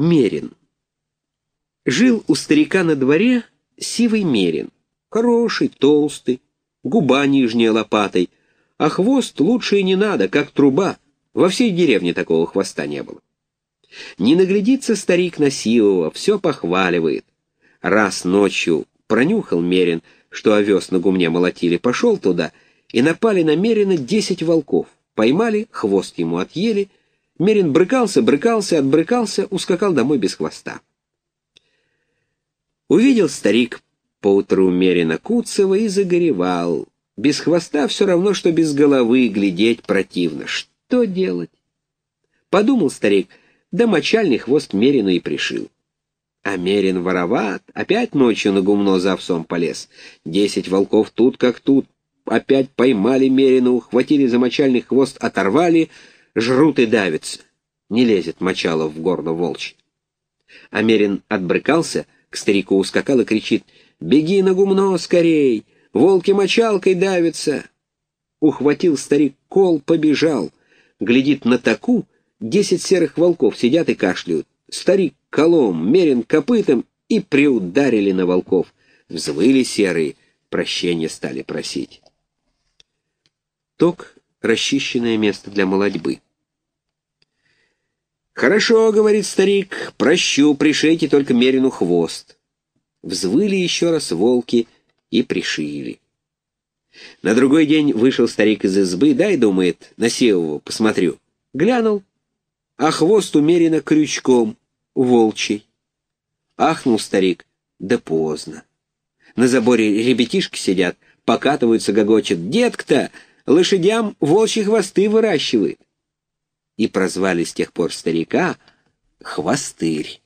Мерин. Жил у старика на дворе сивый мерин. Хороший, толстый, губа нижняя лопатой, а хвост лучше и не надо, как труба. Во всей деревне такого хвоста не было. Не наглядится старик на сивого, все похваливает. Раз ночью пронюхал Мерин, что овес на гумне молотили, пошел туда, и напали на Мерина десять волков. Поймали, хвост ему отъели — Мерин брыкался, брыкался, отбрыкался, ускакал домой без хвоста. Увидел старик поутру Мерина Куцева и загоревал. Без хвоста все равно, что без головы, глядеть противно. Что делать? Подумал старик, да мочальный хвост Мерину и пришил. А Мерин вороват, опять ночью на гумно за овсом полез. Десять волков тут как тут. Опять поймали Мерина, ухватили за мочальный хвост, оторвали — жрут и давятся. Не лезет мочало в горло волчье. Америн отбрыкался, к старику ускакал и кричит «Беги на гумно скорей! Волки мочалкой давятся!» Ухватил старик кол, побежал. Глядит на таку, десять серых волков сидят и кашляют. Старик колом, мерен копытом и приударили на волков. Взвыли серые, прощения стали просить. Ток расчищенное место для молодьбы. «Хорошо, — говорит старик, — прощу, пришейте только Мерину хвост». Взвыли еще раз волки и пришили. На другой день вышел старик из избы, дай, думает, на Севову посмотрю. Глянул, а хвост умеренно крючком, волчий. Ахнул старик, да поздно. На заборе ребятишки сидят, покатываются, гогочат. «Детка-то!» Лошадям волчьи хвосты выращивает. И прозвали с тех пор старика «хвостырь».